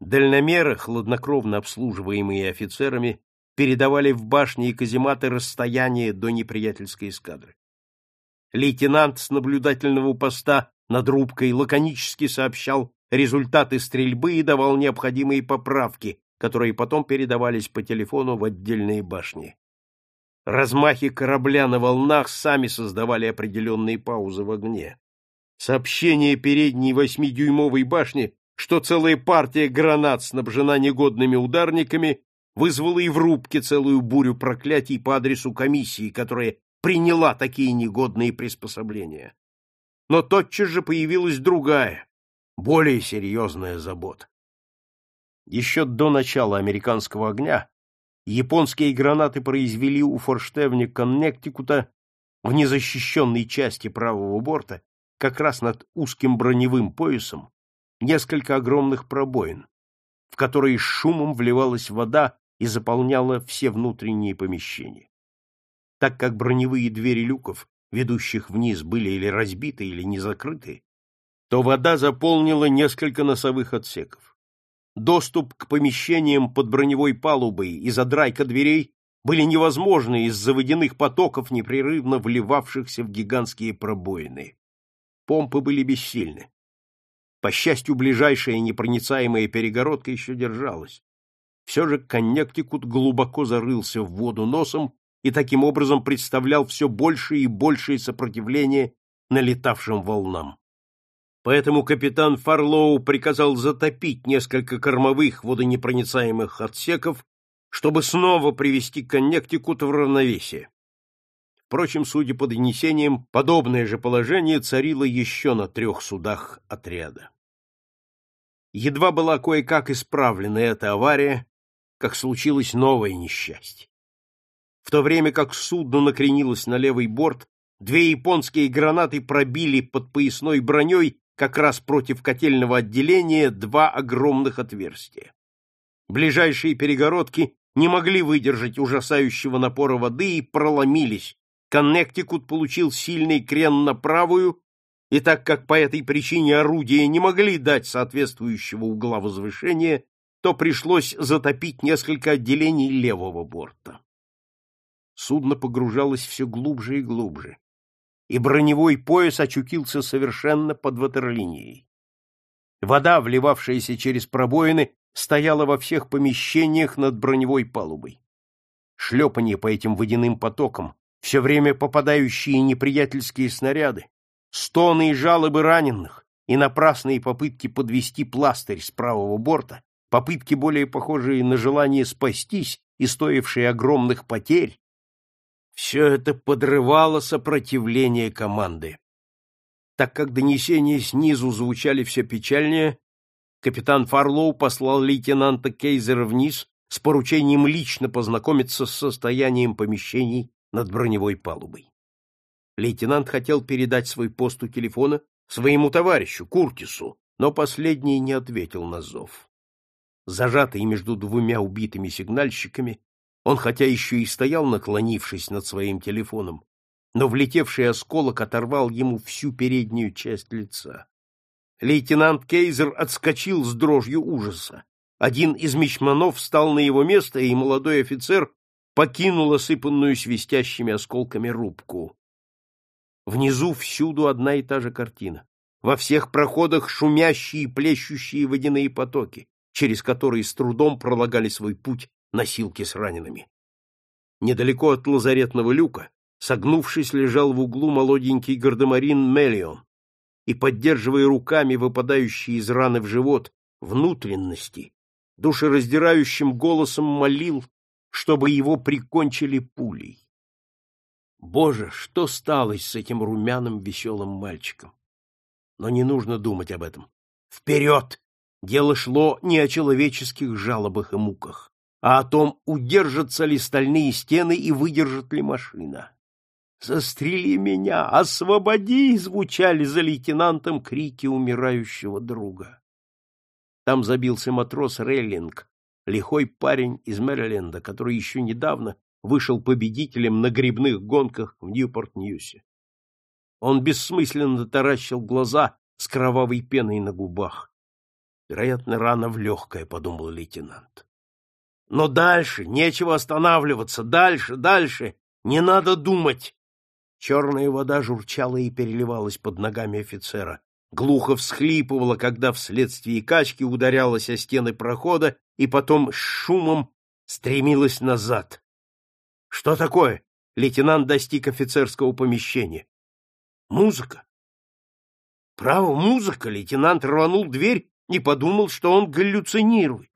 Дальномеры, хладнокровно обслуживаемые офицерами, передавали в башни и казематы расстояние до неприятельской эскадры. Лейтенант с наблюдательного поста над рубкой лаконически сообщал результаты стрельбы и давал необходимые поправки, которые потом передавались по телефону в отдельные башни. Размахи корабля на волнах сами создавали определенные паузы в огне. Сообщение передней восьмидюймовой башни что целая партия гранат снабжена негодными ударниками, вызвало и в рубке целую бурю проклятий по адресу комиссии, которая приняла такие негодные приспособления. Но тотчас же появилась другая, более серьезная забота. Еще до начала американского огня японские гранаты произвели у форштевня Коннектикута в незащищенной части правого борта, как раз над узким броневым поясом, несколько огромных пробоин, в которые с шумом вливалась вода и заполняла все внутренние помещения. Так как броневые двери люков ведущих вниз, были или разбиты, или не закрыты, то вода заполнила несколько носовых отсеков. Доступ к помещениям под броневой палубой и задрайка дверей были невозможны из-за водяных потоков, непрерывно вливавшихся в гигантские пробоины. Помпы были бессильны. По счастью, ближайшая непроницаемая перегородка еще держалась. Все же Коннектикут глубоко зарылся в воду носом и таким образом представлял все большее и большее сопротивление налетавшим волнам. Поэтому капитан Фарлоу приказал затопить несколько кормовых водонепроницаемых отсеков, чтобы снова привести Коннектикут в равновесие. Впрочем, судя по донесениям, подобное же положение царило еще на трех судах отряда. Едва была кое-как исправлена эта авария, как случилось новое несчастье. В то время как судно накренилось на левый борт, две японские гранаты пробили под поясной броней как раз против котельного отделения два огромных отверстия. Ближайшие перегородки не могли выдержать ужасающего напора воды и проломились. Коннектикут получил сильный крен на правую, и так как по этой причине орудия не могли дать соответствующего угла возвышения, то пришлось затопить несколько отделений левого борта. Судно погружалось все глубже и глубже, и броневой пояс очутился совершенно под ватерлинией. Вода, вливавшаяся через пробоины, стояла во всех помещениях над броневой палубой. Шлепанье по этим водяным потокам, все время попадающие неприятельские снаряды, стоны и жалобы раненых и напрасные попытки подвести пластырь с правого борта попытки, более похожие на желание спастись и стоившие огромных потерь, все это подрывало сопротивление команды. Так как донесения снизу звучали все печальнее, капитан Фарлоу послал лейтенанта Кейзера вниз с поручением лично познакомиться с состоянием помещений над броневой палубой. Лейтенант хотел передать свой пост у телефона своему товарищу, Куртису, но последний не ответил на зов. Зажатый между двумя убитыми сигнальщиками, он хотя еще и стоял, наклонившись над своим телефоном, но влетевший осколок оторвал ему всю переднюю часть лица. Лейтенант Кейзер отскочил с дрожью ужаса. Один из мичманов встал на его место, и молодой офицер покинул осыпанную свистящими осколками рубку. Внизу всюду одна и та же картина. Во всех проходах шумящие и плещущие водяные потоки через которые с трудом пролагали свой путь носилки с ранеными. Недалеко от лазаретного люка, согнувшись, лежал в углу молоденький гардемарин Мелион и, поддерживая руками выпадающие из раны в живот внутренности, душераздирающим голосом молил, чтобы его прикончили пулей. Боже, что сталось с этим румяным веселым мальчиком? Но не нужно думать об этом. Вперед! Дело шло не о человеческих жалобах и муках, а о том, удержатся ли стальные стены и выдержит ли машина. «Застрели меня! Освободи!» — звучали за лейтенантом крики умирающего друга. Там забился матрос Реллинг, лихой парень из Мэриленда, который еще недавно вышел победителем на грибных гонках в Ньюпорт-Ньюсе. Он бессмысленно таращил глаза с кровавой пеной на губах. Вероятно, рана в легкое, — подумал лейтенант. Но дальше, нечего останавливаться, дальше, дальше, не надо думать. Черная вода журчала и переливалась под ногами офицера, глухо всхлипывала, когда вследствие качки ударялась о стены прохода и потом с шумом стремилась назад. Что такое? Лейтенант достиг офицерского помещения. Музыка. Право, музыка. Лейтенант рванул дверь не подумал, что он галлюцинирует.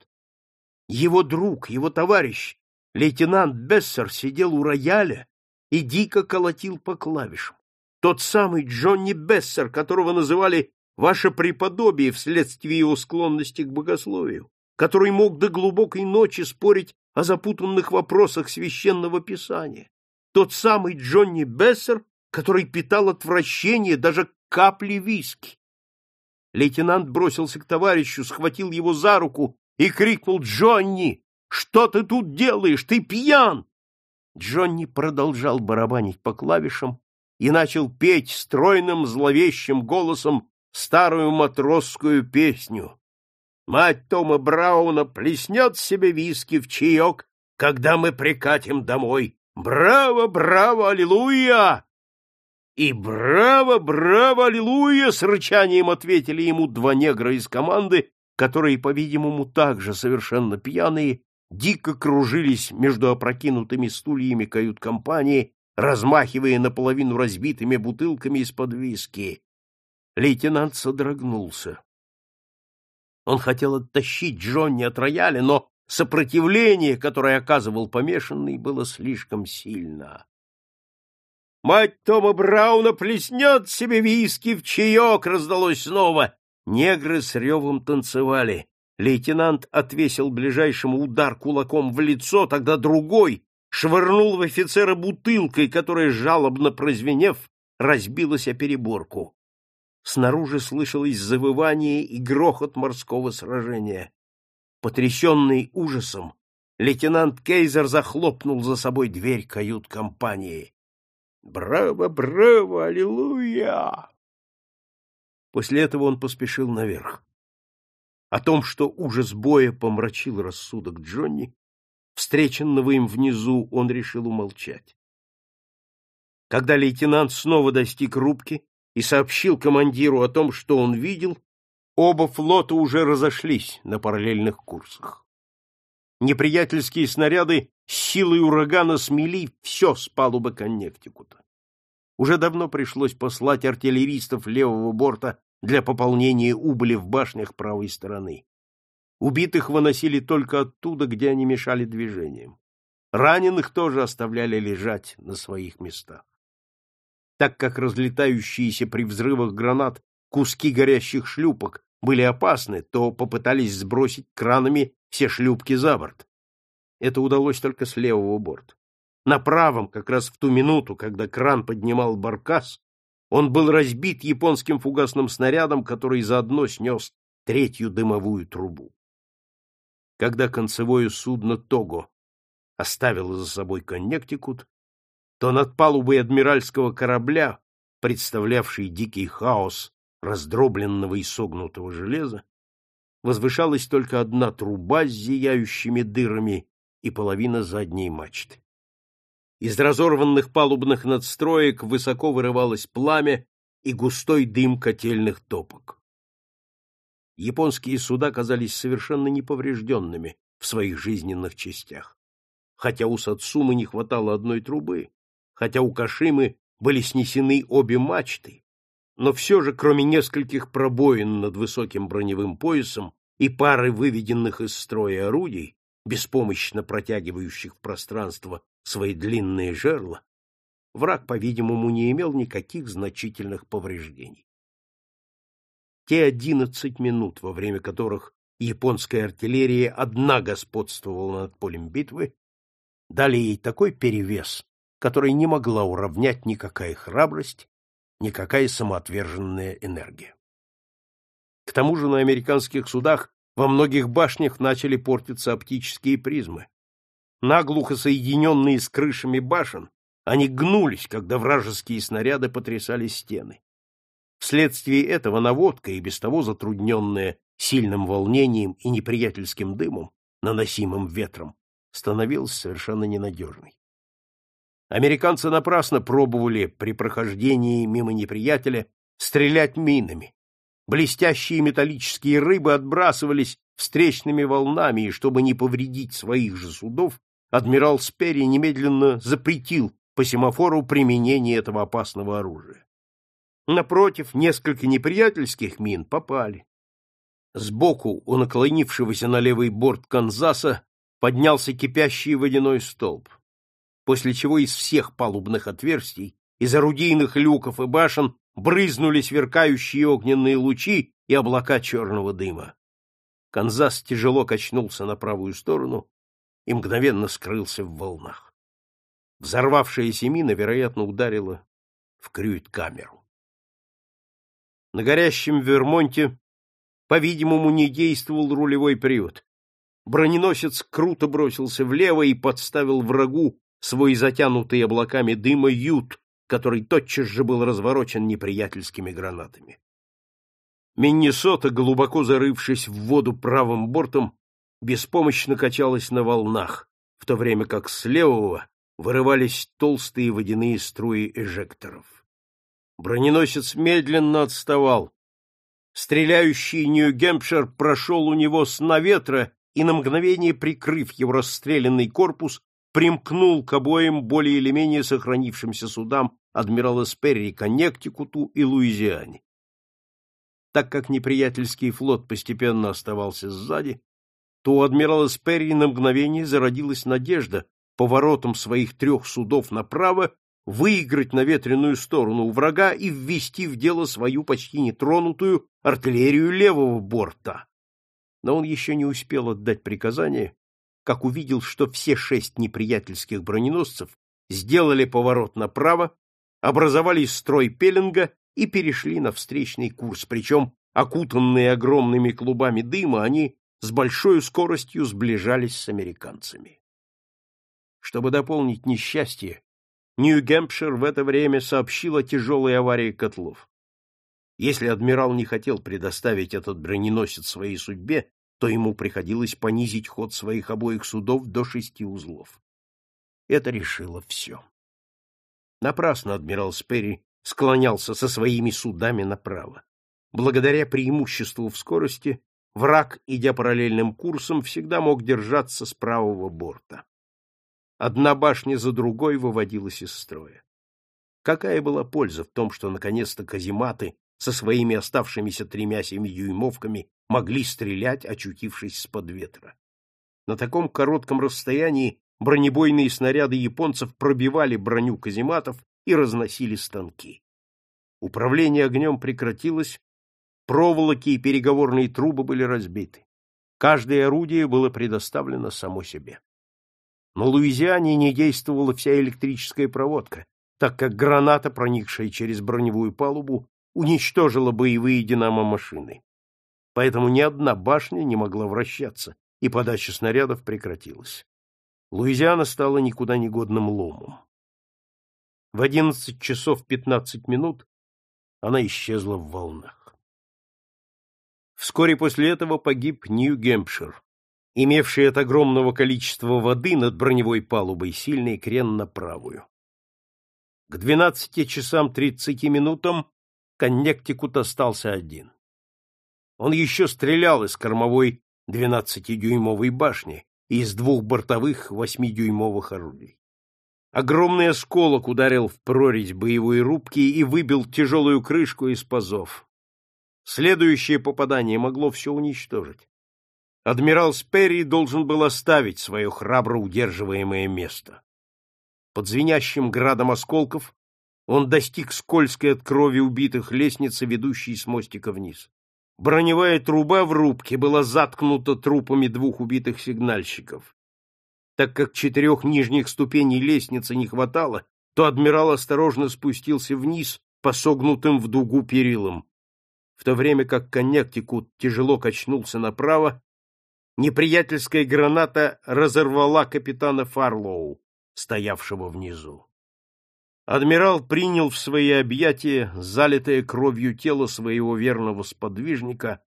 Его друг, его товарищ, лейтенант Бессер, сидел у рояля и дико колотил по клавишам. Тот самый Джонни Бессер, которого называли «ваше преподобие» вследствие его склонности к богословию, который мог до глубокой ночи спорить о запутанных вопросах священного писания. Тот самый Джонни Бессер, который питал отвращение даже к капле виски. Лейтенант бросился к товарищу, схватил его за руку и крикнул «Джонни! Что ты тут делаешь? Ты пьян!» Джонни продолжал барабанить по клавишам, и начал петь стройным зловещим голосом старую матросскую песню. Мать Тома Брауна плеснет себе виски в чаек, когда мы прикатим домой. Браво, браво, аллилуйя! И браво, браво, аллилуйя! С рычанием ответили ему два негра из команды, которые, по-видимому, также совершенно пьяные, дико кружились между опрокинутыми стульями кают-компании, размахивая наполовину разбитыми бутылками из-под виски. Лейтенант содрогнулся. Он хотел оттащить Джонни от рояля, но сопротивление, которое оказывал помешанный, было слишком сильно. «Мать Тома Брауна плеснет себе виски в чаек!» — раздалось снова. Негры с ревом танцевали. Лейтенант отвесил ближайшему удар кулаком в лицо, тогда другой швырнул в офицера бутылкой, которая, жалобно прозвенев, разбилась о переборку. Снаружи слышалось завывание и грохот морского сражения. Потрясенный ужасом, лейтенант Кейзер захлопнул за собой дверь кают-компании. «Браво, браво, аллилуйя!» После этого он поспешил наверх. О том, что ужас боя помрачил рассудок Джонни, встреченного им внизу, он решил умолчать. Когда лейтенант снова достиг рубки и сообщил командиру о том, что он видел, оба флота уже разошлись на параллельных курсах. Неприятельские снаряды силой урагана смели все с палубы Коннектикута. Уже давно пришлось послать артиллеристов левого борта для пополнения убыли в башнях правой стороны. Убитых выносили только оттуда, где они мешали движениям. Раненых тоже оставляли лежать на своих местах. Так как разлетающиеся при взрывах гранат куски горящих шлюпок были опасны, то попытались сбросить кранами все шлюпки за борт. Это удалось только с левого борта. На правом, как раз в ту минуту, когда кран поднимал баркас, он был разбит японским фугасным снарядом, который заодно снес третью дымовую трубу. Когда концевое судно «Того» оставило за собой Коннектикут, то над палубой адмиральского корабля, представлявший дикий хаос раздробленного и согнутого железа, возвышалась только одна труба с зияющими дырами и половина задней мачты. Из разорванных палубных надстроек высоко вырывалось пламя и густой дым котельных топок. Японские суда казались совершенно неповрежденными в своих жизненных частях. Хотя у Сацумы не хватало одной трубы, хотя у Кашимы были снесены обе мачты, но все же, кроме нескольких пробоин над высоким броневым поясом и пары выведенных из строя орудий, беспомощно протягивающих в пространство свои длинные жерла, враг, по-видимому, не имел никаких значительных повреждений. Те одиннадцать минут, во время которых японская артиллерия одна господствовала над полем битвы, дали ей такой перевес, который не могла уравнять никакая храбрость, никакая самоотверженная энергия. К тому же на американских судах во многих башнях начали портиться оптические призмы, Наглухо соединенные с крышами башен, они гнулись, когда вражеские снаряды потрясали стены. Вследствие этого наводка, и без того затрудненная сильным волнением и неприятельским дымом, наносимым ветром, становилась совершенно ненадежной. Американцы напрасно пробовали при прохождении мимо неприятеля стрелять минами. Блестящие металлические рыбы отбрасывались встречными волнами, и чтобы не повредить своих же судов, адмирал Спери немедленно запретил по семафору применение этого опасного оружия. Напротив, несколько неприятельских мин попали. Сбоку у наклонившегося на левый борт Канзаса поднялся кипящий водяной столб, после чего из всех палубных отверстий, из орудийных люков и башен брызнули сверкающие огненные лучи и облака черного дыма. Канзас тяжело качнулся на правую сторону, и мгновенно скрылся в волнах. Взорвавшаяся мина, вероятно, ударила в крюит-камеру. На горящем Вермонте, по-видимому, не действовал рулевой привод. Броненосец круто бросился влево и подставил врагу свой затянутый облаками дыма ют, который тотчас же был разворочен неприятельскими гранатами. Миннесота, глубоко зарывшись в воду правым бортом, беспомощно качалась на волнах, в то время как с левого вырывались толстые водяные струи эжекторов. Броненосец медленно отставал. Стреляющий Нью-Гемпшир прошел у него с наветра и на мгновение, прикрыв его расстрелянный корпус, примкнул к обоим более или менее сохранившимся судам адмирала Сперри, Коннектикуту и Луизиане. Так как неприятельский флот постепенно оставался сзади, то у адмирала Сперри на мгновение зародилась надежда поворотом своих трех судов направо выиграть на ветреную сторону у врага и ввести в дело свою почти нетронутую артиллерию левого борта. Но он еще не успел отдать приказание, как увидел, что все шесть неприятельских броненосцев сделали поворот направо, образовали строй пеленга и перешли на встречный курс, причем, окутанные огромными клубами дыма, они с большой скоростью сближались с американцами. Чтобы дополнить несчастье, Нью-Гэмпшир в это время сообщил о тяжелой аварии котлов. Если адмирал не хотел предоставить этот броненосец своей судьбе, то ему приходилось понизить ход своих обоих судов до шести узлов. Это решило все. Напрасно адмирал Сперри склонялся со своими судами направо. Благодаря преимуществу в скорости, враг, идя параллельным курсом, всегда мог держаться с правого борта. Одна башня за другой выводилась из строя. Какая была польза в том, что наконец-то казематы со своими оставшимися тремя семидюймовками могли стрелять, очутившись с-под ветра? На таком коротком расстоянии бронебойные снаряды японцев пробивали броню казематов и разносили станки. Управление огнем прекратилось, проволоки и переговорные трубы были разбиты. Каждое орудие было предоставлено само себе. На Луизиане не действовала вся электрическая проводка, так как граната, проникшая через броневую палубу, уничтожила боевые динамо-машины. Поэтому ни одна башня не могла вращаться, и подача снарядов прекратилась. Луизиана стала никуда не годным ломом. В одиннадцать часов пятнадцать минут она исчезла в волнах. Вскоре после этого погиб Нью-Гемпшир, имевший от огромного количества воды над броневой палубой сильный крен на правую. К двенадцати часам тридцати минутам Коннектикут остался один. Он еще стрелял из кормовой двенадцатидюймовой башни и из двух бортовых восьмидюймовых орудий. Огромный осколок ударил в прорезь боевой рубки и выбил тяжелую крышку из пазов. Следующее попадание могло все уничтожить адмирал Сперри должен был оставить свое храбро удерживаемое место. Под звенящим градом осколков он достиг скользкой от крови убитых лестницы, ведущей с мостика вниз. Броневая труба в рубке была заткнута трупами двух убитых сигнальщиков. Так как четырех нижних ступеней лестницы не хватало, то адмирал осторожно спустился вниз по согнутым в дугу перилам. В то время как Коннектикут тяжело качнулся направо, неприятельская граната разорвала капитана Фарлоу, стоявшего внизу. Адмирал принял в свои объятия залитое кровью тело своего верного сподвижника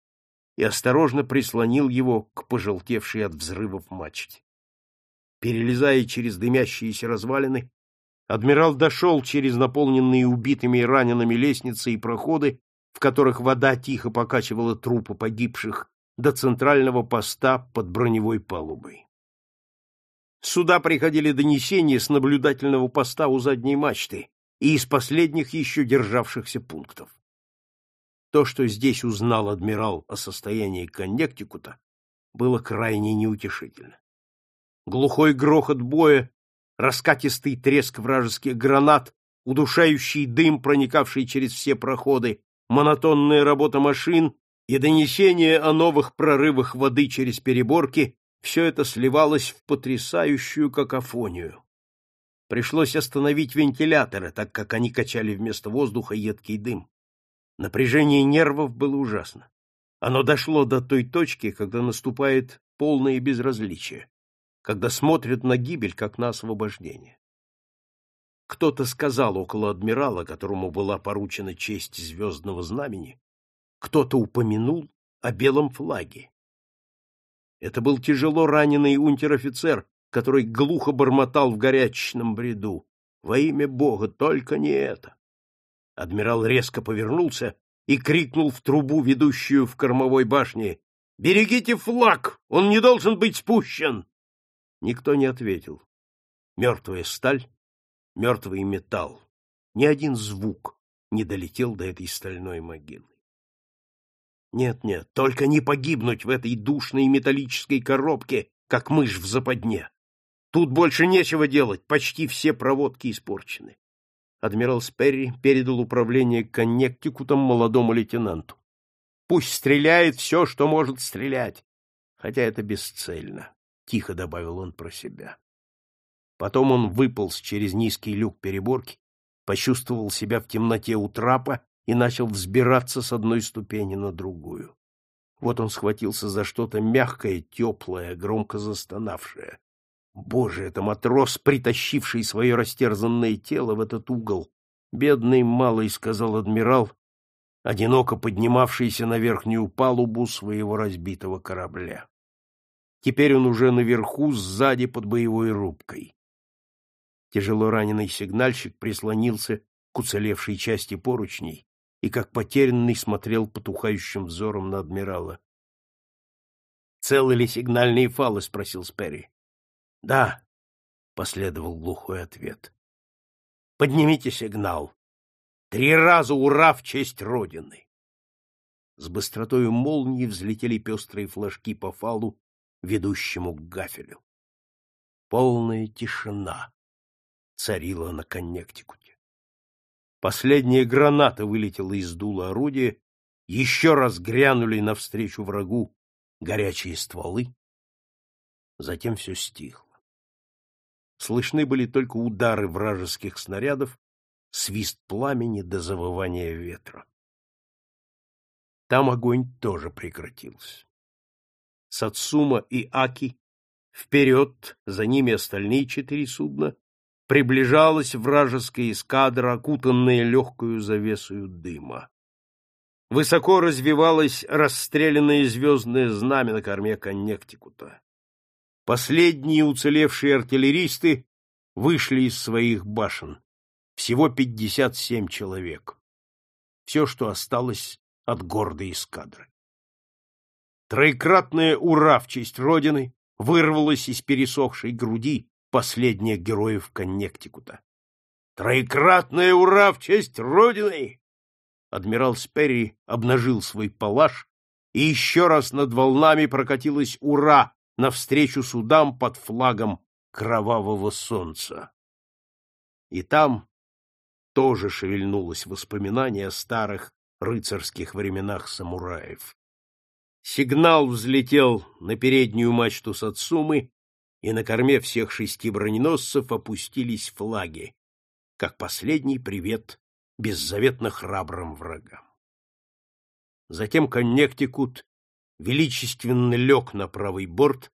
и осторожно прислонил его к пожелтевшей от взрывов мачте. Перелезая через дымящиеся развалины, адмирал дошел через наполненные убитыми и ранеными лестницы и проходы, в которых вода тихо покачивала трупы погибших, до центрального поста под броневой палубой. Сюда приходили донесения с наблюдательного поста у задней мачты и из последних еще державшихся пунктов. То, что здесь узнал адмирал о состоянии Коннектикута, было крайне неутешительно. Глухой грохот боя, раскатистый треск вражеских гранат, удушающий дым, проникавший через все проходы, монотонная работа машин и донесения о новых прорывах воды через переборки все это сливалось в потрясающую какофонию. Пришлось остановить вентиляторы, так как они качали вместо воздуха едкий дым. Напряжение нервов было ужасно. Оно дошло до той точки, когда наступает полное безразличие, когда смотрят на гибель, как на освобождение. Кто-то сказал около адмирала, которому была поручена честь звездного знамени, кто-то упомянул о белом флаге. Это был тяжело раненый унтер-офицер, который глухо бормотал в горячечном бреду. Во имя Бога, только не это! Адмирал резко повернулся и крикнул в трубу, ведущую в кормовой башне, «Берегите флаг! Он не должен быть спущен!» Никто не ответил. Мертвая сталь мертвый металл. Ни один звук не долетел до этой стальной могилы. Нет, нет, только не погибнуть в этой душной металлической коробке, как мышь в западне. Тут больше нечего делать, почти все проводки испорчены. Адмирал Сперри передал управление Коннектикутом молодому лейтенанту. Пусть стреляет все, что может стрелять, хотя это бесцельно, — тихо добавил он про себя. Потом он выполз через низкий люк переборки, почувствовал себя в темноте у трапа и начал взбираться с одной ступени на другую. Вот он схватился за что-то мягкое, теплое, громко застонавшее. Боже, это матрос, притащивший свое растерзанное тело в этот угол. Бедный малый, — сказал адмирал, одиноко поднимавшийся на верхнюю палубу своего разбитого корабля. Теперь он уже наверху, сзади под боевой рубкой. Тяжело раненый сигнальщик прислонился к уцелевшей части поручней и, как потерянный, смотрел потухающим взором на адмирала. — Целы ли сигнальные фалы? — спросил Сперри. — Да, — последовал глухой ответ. — Поднимите сигнал. Три раза ура в честь Родины! С быстротою молнии взлетели пестрые флажки по фалу, ведущему к гафелю. Полная тишина царила на Коннектикуте. Последняя граната вылетела из дула орудия, еще раз грянули навстречу врагу горячие стволы. Затем все стихло. Слышны были только удары вражеских снарядов, свист пламени до завывания ветра. Там огонь тоже прекратился. Сацума и Аки вперед, за ними остальные четыре судна, приближалась вражеская эскадра, окутанная легкую завесою дыма. Высоко развивалось расстрелянное звездное знамя на корме Коннектикута. Последние уцелевшие артиллеристы вышли из своих башен. Всего пятьдесят семь человек. Все, что осталось от гордой эскадры. Троекратное «Ура» в честь Родины вырвалось из пересохшей груди последних героев Коннектикута. Троекратное ура в честь Родины! Адмирал Сперри обнажил свой палаш, и еще раз над волнами прокатилось ура навстречу судам под флагом кровавого солнца. И там тоже шевельнулось воспоминание о старых рыцарских временах самураев. Сигнал взлетел на переднюю мачту Сацумы, и на корме всех шести броненосцев опустились флаги, как последний привет беззаветно храбрым врагам. Затем Коннектикут величественно лег на правый борт,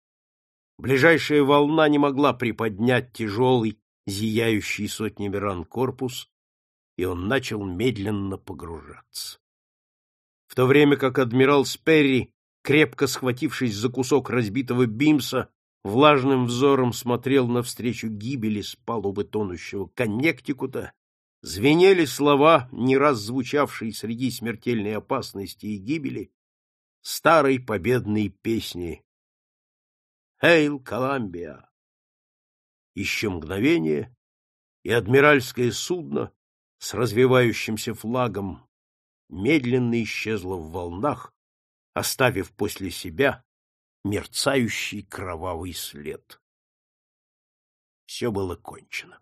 ближайшая волна не могла приподнять тяжелый, зияющий сотнями ран корпус, и он начал медленно погружаться. В то время как адмирал Сперри, крепко схватившись за кусок разбитого бимса, влажным взором смотрел навстречу гибели с палубы тонущего Коннектикута, звенели слова, не раз звучавшие среди смертельной опасности и гибели, старой победной песни «Хейл, Коламбия!». Еще мгновение, и адмиральское судно с развивающимся флагом медленно исчезло в волнах, оставив после себя мерцающий кровавый след. Все было кончено.